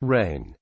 Rain.